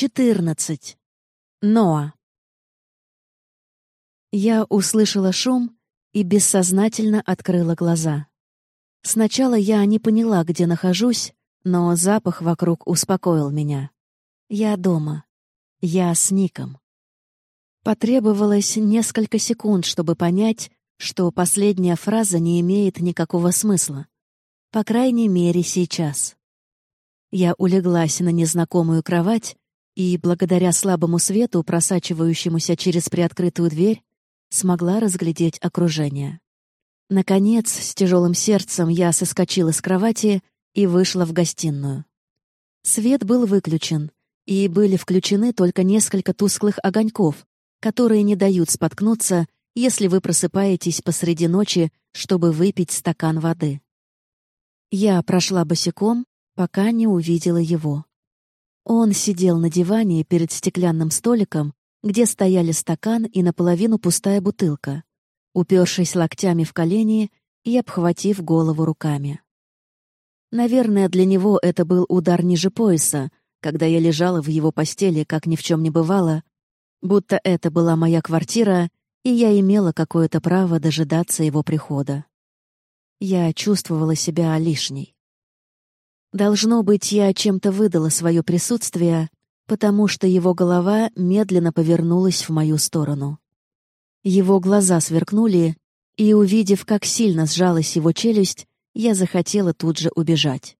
14. Ноа. Я услышала шум и бессознательно открыла глаза. Сначала я не поняла, где нахожусь, но запах вокруг успокоил меня. Я дома. Я с Ником. Потребовалось несколько секунд, чтобы понять, что последняя фраза не имеет никакого смысла. По крайней мере, сейчас. Я улеглась на незнакомую кровать и, благодаря слабому свету, просачивающемуся через приоткрытую дверь, смогла разглядеть окружение. Наконец, с тяжелым сердцем я соскочила с кровати и вышла в гостиную. Свет был выключен, и были включены только несколько тусклых огоньков, которые не дают споткнуться, если вы просыпаетесь посреди ночи, чтобы выпить стакан воды. Я прошла босиком, пока не увидела его. Он сидел на диване перед стеклянным столиком, где стояли стакан и наполовину пустая бутылка, упершись локтями в колени и обхватив голову руками. Наверное, для него это был удар ниже пояса, когда я лежала в его постели, как ни в чем не бывало, будто это была моя квартира, и я имела какое-то право дожидаться его прихода. Я чувствовала себя лишней. Должно быть, я чем-то выдала свое присутствие, потому что его голова медленно повернулась в мою сторону. Его глаза сверкнули, и, увидев, как сильно сжалась его челюсть, я захотела тут же убежать.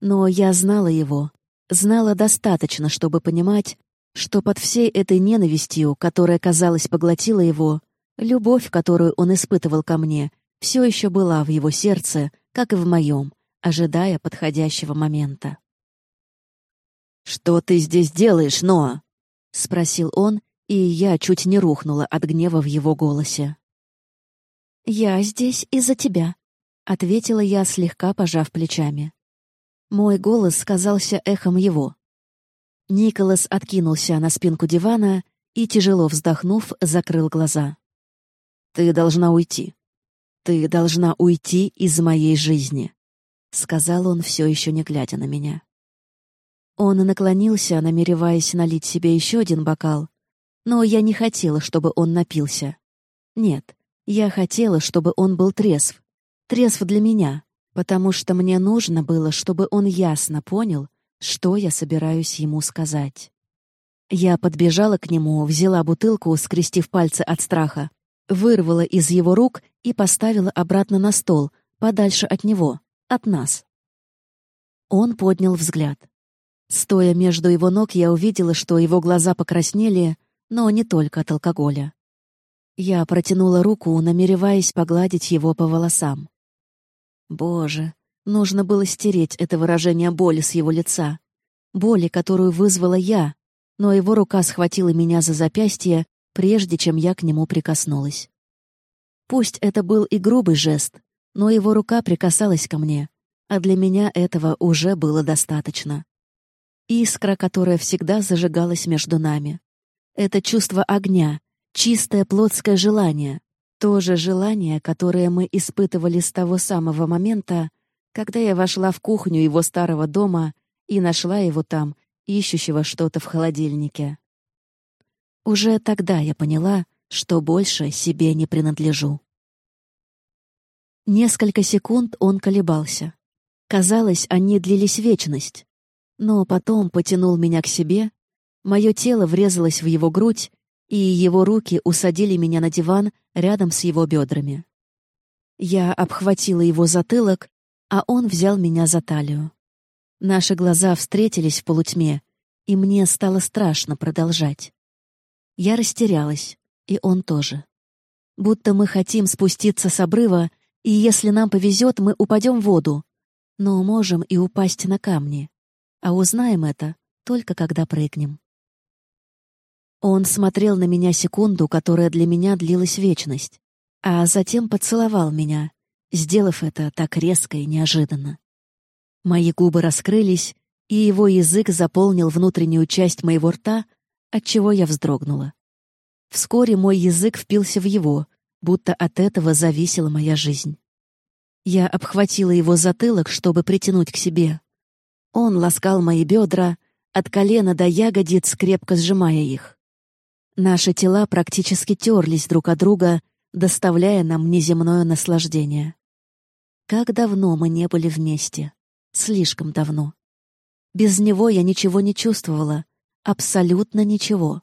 Но я знала его, знала достаточно, чтобы понимать, что под всей этой ненавистью, которая, казалось, поглотила его, любовь, которую он испытывал ко мне, все еще была в его сердце, как и в моем, ожидая подходящего момента. «Что ты здесь делаешь, Ноа?» — спросил он, и я чуть не рухнула от гнева в его голосе. «Я здесь из-за тебя», — ответила я, слегка пожав плечами. Мой голос казался эхом его. Николас откинулся на спинку дивана и, тяжело вздохнув, закрыл глаза. «Ты должна уйти. Ты должна уйти из моей жизни. — сказал он, все еще не глядя на меня. Он наклонился, намереваясь налить себе еще один бокал, но я не хотела, чтобы он напился. Нет, я хотела, чтобы он был трезв. Трезв для меня, потому что мне нужно было, чтобы он ясно понял, что я собираюсь ему сказать. Я подбежала к нему, взяла бутылку, скрестив пальцы от страха, вырвала из его рук и поставила обратно на стол, подальше от него от нас. Он поднял взгляд. Стоя между его ног, я увидела, что его глаза покраснели, но не только от алкоголя. Я протянула руку, намереваясь погладить его по волосам. Боже, нужно было стереть это выражение боли с его лица. Боли, которую вызвала я, но его рука схватила меня за запястье, прежде чем я к нему прикоснулась. Пусть это был и грубый жест, но его рука прикасалась ко мне, а для меня этого уже было достаточно. Искра, которая всегда зажигалась между нами. Это чувство огня, чистое плотское желание, то же желание, которое мы испытывали с того самого момента, когда я вошла в кухню его старого дома и нашла его там, ищущего что-то в холодильнике. Уже тогда я поняла, что больше себе не принадлежу. Несколько секунд он колебался. Казалось, они длились вечность. Но потом потянул меня к себе, мое тело врезалось в его грудь, и его руки усадили меня на диван рядом с его бедрами. Я обхватила его затылок, а он взял меня за талию. Наши глаза встретились в полутьме, и мне стало страшно продолжать. Я растерялась, и он тоже. Будто мы хотим спуститься с обрыва и если нам повезет, мы упадем в воду. Но можем и упасть на камни. А узнаем это только когда прыгнем. Он смотрел на меня секунду, которая для меня длилась вечность, а затем поцеловал меня, сделав это так резко и неожиданно. Мои губы раскрылись, и его язык заполнил внутреннюю часть моего рта, от чего я вздрогнула. Вскоре мой язык впился в его, будто от этого зависела моя жизнь. Я обхватила его затылок, чтобы притянуть к себе. Он ласкал мои бедра, от колена до ягодиц, крепко сжимая их. Наши тела практически терлись друг от друга, доставляя нам неземное наслаждение. Как давно мы не были вместе. Слишком давно. Без него я ничего не чувствовала. Абсолютно ничего.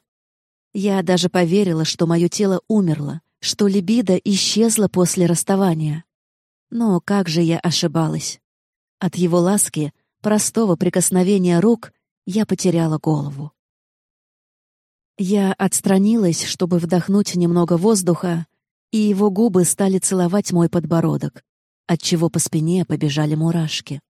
Я даже поверила, что мое тело умерло, что либидо исчезла после расставания. Но как же я ошибалась. От его ласки, простого прикосновения рук, я потеряла голову. Я отстранилась, чтобы вдохнуть немного воздуха, и его губы стали целовать мой подбородок, отчего по спине побежали мурашки.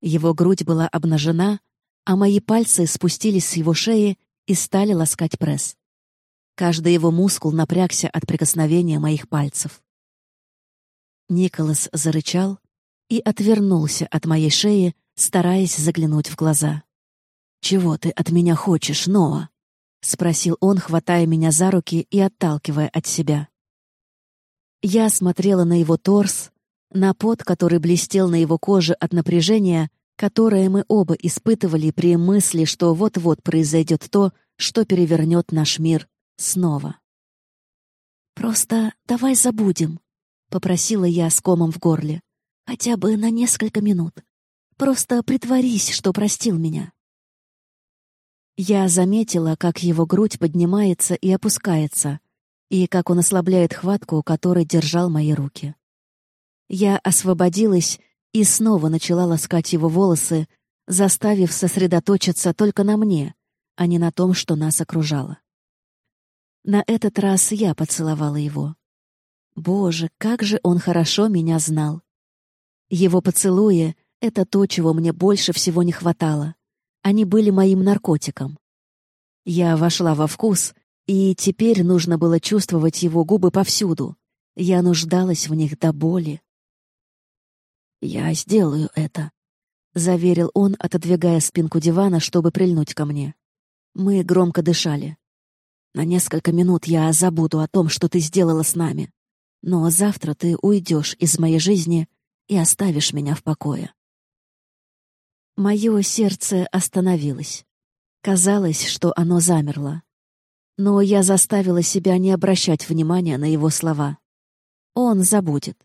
Его грудь была обнажена, а мои пальцы спустились с его шеи и стали ласкать пресс. Каждый его мускул напрягся от прикосновения моих пальцев. Николас зарычал и отвернулся от моей шеи, стараясь заглянуть в глаза. «Чего ты от меня хочешь, Ноа?» — спросил он, хватая меня за руки и отталкивая от себя. Я смотрела на его торс, на пот, который блестел на его коже от напряжения, которое мы оба испытывали при мысли, что вот-вот произойдет то, что перевернет наш мир снова. «Просто давай забудем», — попросила я с комом в горле. «Хотя бы на несколько минут. Просто притворись, что простил меня». Я заметила, как его грудь поднимается и опускается, и как он ослабляет хватку, которой держал мои руки. Я освободилась и снова начала ласкать его волосы, заставив сосредоточиться только на мне, а не на том, что нас окружало. На этот раз я поцеловала его. Боже, как же он хорошо меня знал. Его поцелуи — это то, чего мне больше всего не хватало. Они были моим наркотиком. Я вошла во вкус, и теперь нужно было чувствовать его губы повсюду. Я нуждалась в них до боли. «Я сделаю это», — заверил он, отодвигая спинку дивана, чтобы прильнуть ко мне. Мы громко дышали. «На несколько минут я забуду о том, что ты сделала с нами. Но завтра ты уйдешь из моей жизни и оставишь меня в покое». Мое сердце остановилось. Казалось, что оно замерло. Но я заставила себя не обращать внимания на его слова. Он забудет.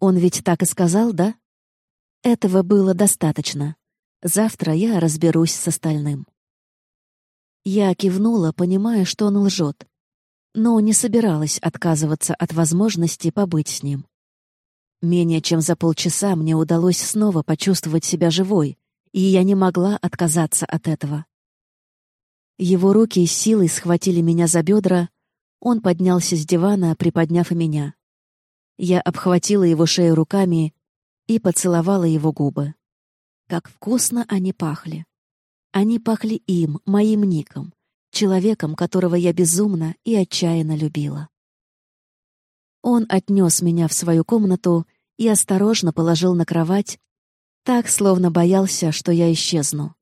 Он ведь так и сказал, да? Этого было достаточно. Завтра я разберусь с остальным. Я кивнула, понимая, что он лжет, но не собиралась отказываться от возможности побыть с ним. Менее чем за полчаса мне удалось снова почувствовать себя живой, и я не могла отказаться от этого. Его руки с силой схватили меня за бедра, он поднялся с дивана, приподняв и меня. Я обхватила его шею руками и поцеловала его губы. Как вкусно они пахли. Они пахли им, моим Ником, человеком, которого я безумно и отчаянно любила. Он отнес меня в свою комнату и осторожно положил на кровать, так, словно боялся, что я исчезну.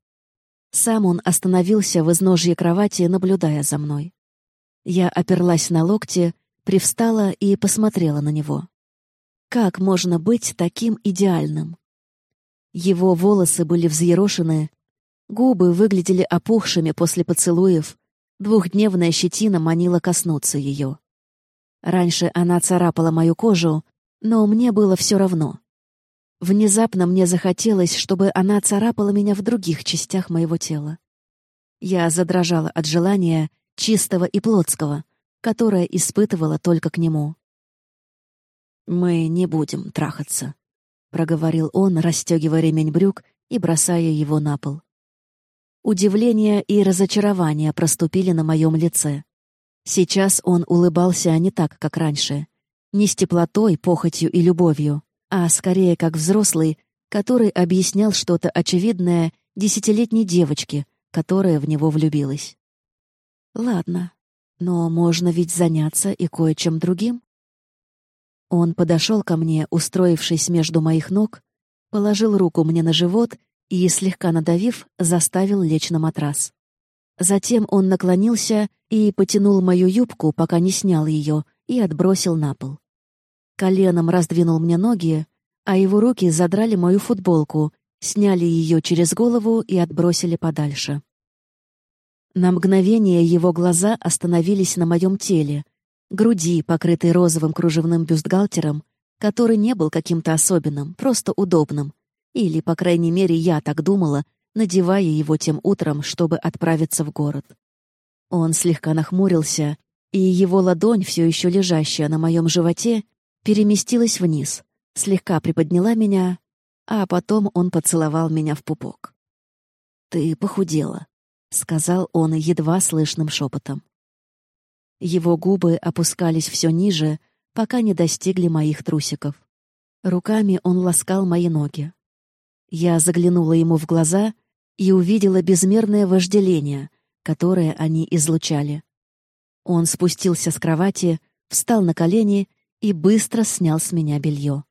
Сам он остановился в изножье кровати, наблюдая за мной. Я оперлась на локти, привстала и посмотрела на него. Как можно быть таким идеальным? Его волосы были взъерошены, губы выглядели опухшими после поцелуев, двухдневная щетина манила коснуться ее. Раньше она царапала мою кожу, но мне было все равно. Внезапно мне захотелось, чтобы она царапала меня в других частях моего тела. Я задрожала от желания, чистого и плотского, которое испытывала только к нему. «Мы не будем трахаться», — проговорил он, расстегивая ремень брюк и бросая его на пол. Удивление и разочарование проступили на моем лице. Сейчас он улыбался не так, как раньше. Не с теплотой, похотью и любовью, а скорее как взрослый, который объяснял что-то очевидное десятилетней девочке, которая в него влюбилась. Ладно, но можно ведь заняться и кое-чем другим. Он подошел ко мне, устроившись между моих ног, положил руку мне на живот и, слегка надавив, заставил лечь на матрас. Затем он наклонился и потянул мою юбку, пока не снял ее, и отбросил на пол коленом раздвинул мне ноги, а его руки задрали мою футболку, сняли ее через голову и отбросили подальше. На мгновение его глаза остановились на моем теле, груди, покрытой розовым кружевным бюстгальтером, который не был каким-то особенным, просто удобным. Или, по крайней мере, я так думала, надевая его тем утром, чтобы отправиться в город. Он слегка нахмурился, и его ладонь, все еще лежащая на моем животе, переместилась вниз, слегка приподняла меня, а потом он поцеловал меня в пупок. «Ты похудела», — сказал он едва слышным шепотом. Его губы опускались все ниже, пока не достигли моих трусиков. Руками он ласкал мои ноги. Я заглянула ему в глаза и увидела безмерное вожделение, которое они излучали. Он спустился с кровати, встал на колени и быстро снял с меня белье.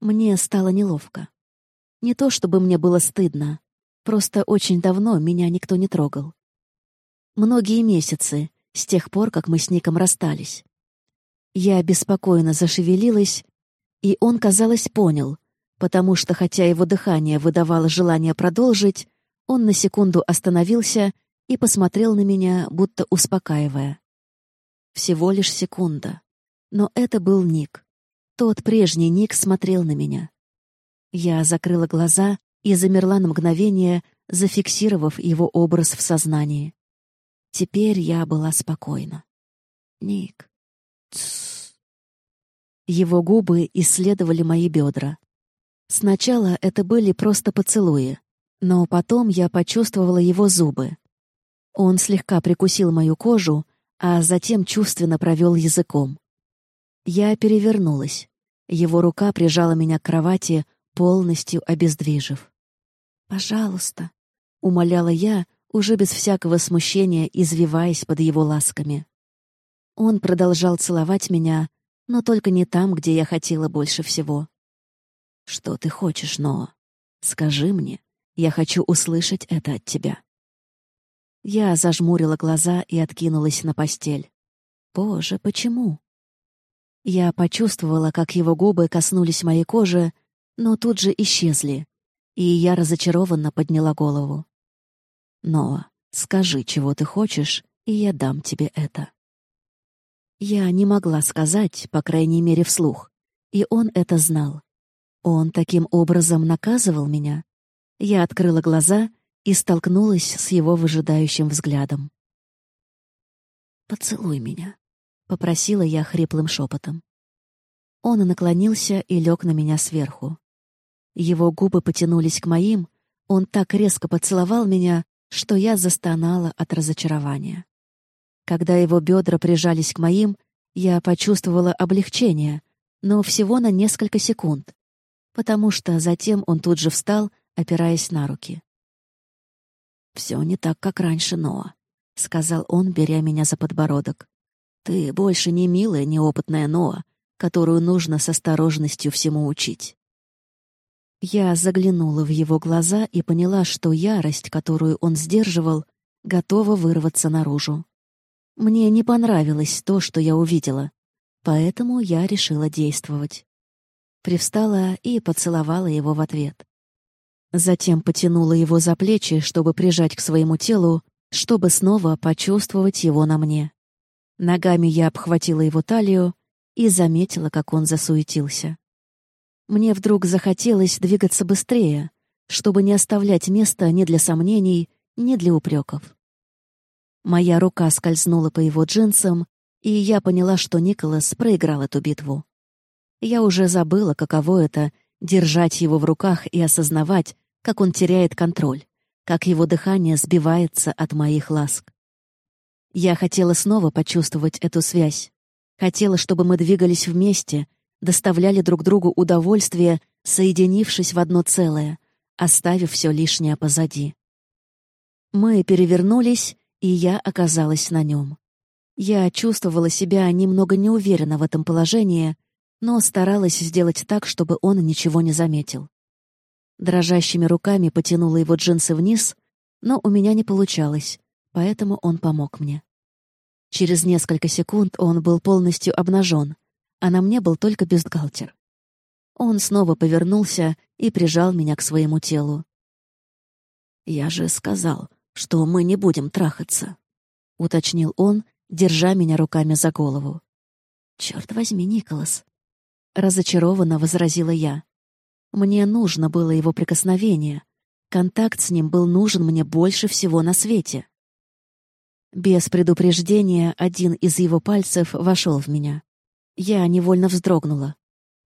Мне стало неловко. Не то чтобы мне было стыдно, просто очень давно меня никто не трогал. Многие месяцы, с тех пор, как мы с Ником расстались. Я беспокойно зашевелилась, и он, казалось, понял, потому что, хотя его дыхание выдавало желание продолжить, он на секунду остановился и посмотрел на меня, будто успокаивая. Всего лишь секунда. Но это был Ник. Тот прежний Ник смотрел на меня. Я закрыла глаза и замерла на мгновение, зафиксировав его образ в сознании. Теперь я была спокойна. Ник. Тссс. Его губы исследовали мои бедра. Сначала это были просто поцелуи, но потом я почувствовала его зубы. Он слегка прикусил мою кожу, а затем чувственно провел языком. Я перевернулась. Его рука прижала меня к кровати, полностью обездвижив. «Пожалуйста», — умоляла я, уже без всякого смущения извиваясь под его ласками. Он продолжал целовать меня, но только не там, где я хотела больше всего. «Что ты хочешь, Ноа? Скажи мне. Я хочу услышать это от тебя». Я зажмурила глаза и откинулась на постель. «Боже, почему?» Я почувствовала, как его губы коснулись моей кожи, но тут же исчезли, и я разочарованно подняла голову. «Ноа, скажи, чего ты хочешь, и я дам тебе это». Я не могла сказать, по крайней мере, вслух, и он это знал. Он таким образом наказывал меня. Я открыла глаза и столкнулась с его выжидающим взглядом. «Поцелуй меня», — попросила я хриплым шепотом. Он наклонился и лег на меня сверху. Его губы потянулись к моим, он так резко поцеловал меня, что я застонала от разочарования. Когда его бедра прижались к моим, я почувствовала облегчение, но всего на несколько секунд, потому что затем он тут же встал, опираясь на руки. «Все не так, как раньше, Ноа», — сказал он, беря меня за подбородок. «Ты больше не милая, неопытная Ноа, которую нужно с осторожностью всему учить». Я заглянула в его глаза и поняла, что ярость, которую он сдерживал, готова вырваться наружу. Мне не понравилось то, что я увидела, поэтому я решила действовать привстала и поцеловала его в ответ. Затем потянула его за плечи, чтобы прижать к своему телу, чтобы снова почувствовать его на мне. Ногами я обхватила его талию и заметила, как он засуетился. Мне вдруг захотелось двигаться быстрее, чтобы не оставлять места ни для сомнений, ни для упреков. Моя рука скользнула по его джинсам, и я поняла, что Николас проиграл эту битву. Я уже забыла, каково это — держать его в руках и осознавать, как он теряет контроль, как его дыхание сбивается от моих ласк. Я хотела снова почувствовать эту связь. Хотела, чтобы мы двигались вместе, доставляли друг другу удовольствие, соединившись в одно целое, оставив все лишнее позади. Мы перевернулись, и я оказалась на нем. Я чувствовала себя немного неуверенно в этом положении, но старалась сделать так, чтобы он ничего не заметил. Дрожащими руками потянула его джинсы вниз, но у меня не получалось, поэтому он помог мне. Через несколько секунд он был полностью обнажен, а на мне был только бюстгальтер. Он снова повернулся и прижал меня к своему телу. «Я же сказал, что мы не будем трахаться», — уточнил он, держа меня руками за голову. «Черт возьми, Николас!» — разочарованно возразила я. «Мне нужно было его прикосновение. Контакт с ним был нужен мне больше всего на свете». Без предупреждения один из его пальцев вошел в меня. Я невольно вздрогнула.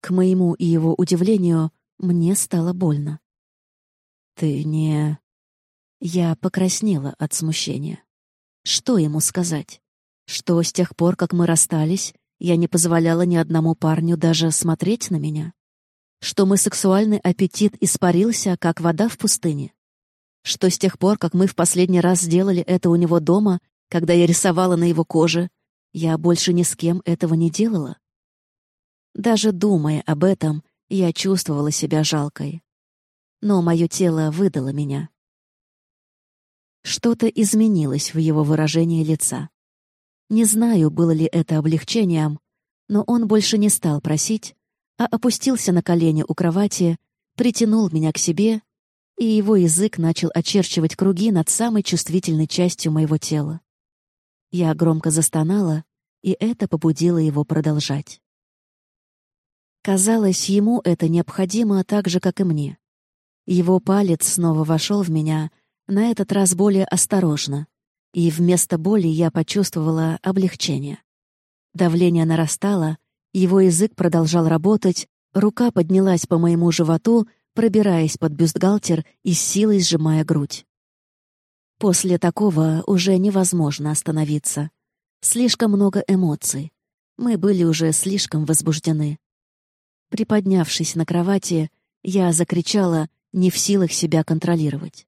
К моему и его удивлению, мне стало больно. «Ты не...» Я покраснела от смущения. Что ему сказать? Что с тех пор, как мы расстались, я не позволяла ни одному парню даже смотреть на меня? Что мой сексуальный аппетит испарился, как вода в пустыне? Что с тех пор, как мы в последний раз сделали это у него дома, когда я рисовала на его коже, я больше ни с кем этого не делала? Даже думая об этом, я чувствовала себя жалкой. Но мое тело выдало меня. Что-то изменилось в его выражении лица. Не знаю, было ли это облегчением, но он больше не стал просить, а опустился на колени у кровати, притянул меня к себе, и его язык начал очерчивать круги над самой чувствительной частью моего тела. Я громко застонала, и это побудило его продолжать. Казалось, ему это необходимо так же, как и мне. Его палец снова вошел в меня — на этот раз более осторожно, и вместо боли я почувствовала облегчение. Давление нарастало, его язык продолжал работать, рука поднялась по моему животу, пробираясь под бюстгальтер и силой сжимая грудь. После такого уже невозможно остановиться. Слишком много эмоций. Мы были уже слишком возбуждены. Приподнявшись на кровати, я закричала, не в силах себя контролировать.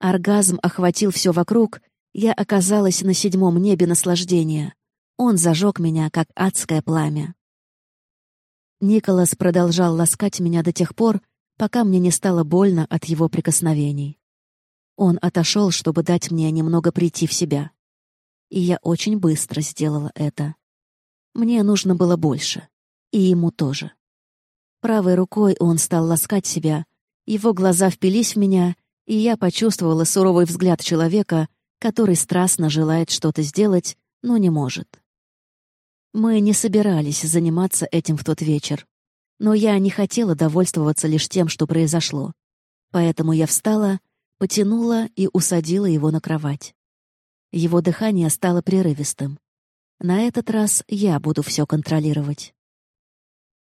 Оргазм охватил все вокруг, я оказалась на седьмом небе наслаждения. Он зажег меня, как адское пламя. Николас продолжал ласкать меня до тех пор, пока мне не стало больно от его прикосновений. Он отошел, чтобы дать мне немного прийти в себя. И я очень быстро сделала это. Мне нужно было больше. И ему тоже. Правой рукой он стал ласкать себя, его глаза впились в меня, и я почувствовала суровый взгляд человека, который страстно желает что-то сделать, но не может. Мы не собирались заниматься этим в тот вечер, но я не хотела довольствоваться лишь тем, что произошло. Поэтому я встала, потянула и усадила его на кровать. Его дыхание стало прерывистым. На этот раз я буду все контролировать.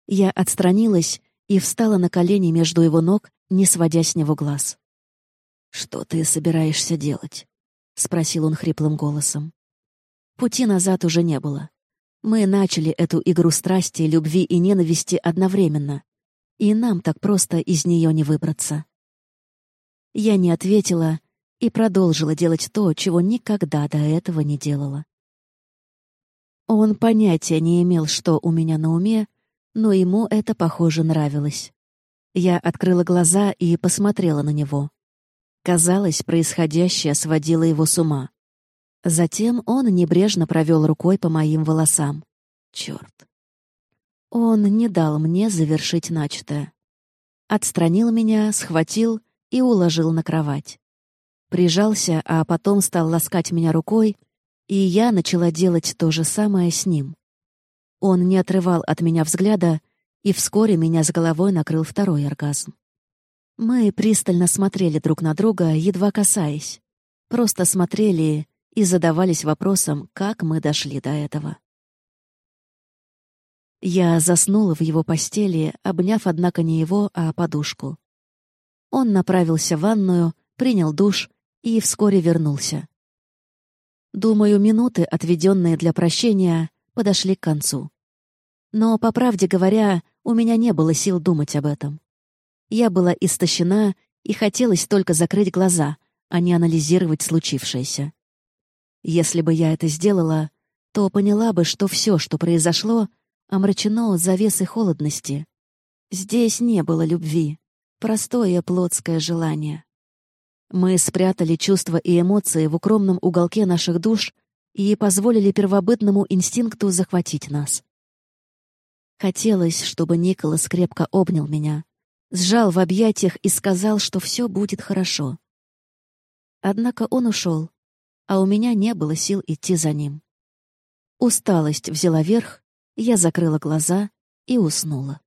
Я отстранилась и встала на колени между его ног, не сводя с него глаз. «Что ты собираешься делать?» — спросил он хриплым голосом. Пути назад уже не было. Мы начали эту игру страсти, любви и ненависти одновременно, и нам так просто из нее не выбраться. Я не ответила и продолжила делать то, чего никогда до этого не делала. Он понятия не имел, что у меня на уме, но ему это, похоже, нравилось. Я открыла глаза и посмотрела на него. Казалось, происходящее сводило его с ума. Затем он небрежно провел рукой по моим волосам. Черт. Он не дал мне завершить начатое. Отстранил меня, схватил и уложил на кровать. Прижался, а потом стал ласкать меня рукой, и я начала делать то же самое с ним. Он не отрывал от меня взгляда, и вскоре меня с головой накрыл второй оргазм. Мы пристально смотрели друг на друга, едва касаясь. Просто смотрели и задавались вопросом, как мы дошли до этого. Я заснула в его постели, обняв, однако, не его, а подушку. Он направился в ванную, принял душ и вскоре вернулся. Думаю, минуты, отведенные для прощения, подошли к концу. Но, по правде говоря, у меня не было сил думать об этом. Я была истощена, и хотелось только закрыть глаза, а не анализировать случившееся. Если бы я это сделала, то поняла бы, что все, что произошло, омрачено завесой холодности. Здесь не было любви, простое плотское желание. Мы спрятали чувства и эмоции в укромном уголке наших душ и позволили первобытному инстинкту захватить нас. Хотелось, чтобы Николас крепко обнял меня, сжал в объятиях и сказал, что все будет хорошо. Однако он ушел, а у меня не было сил идти за ним. Усталость взяла верх, я закрыла глаза и уснула.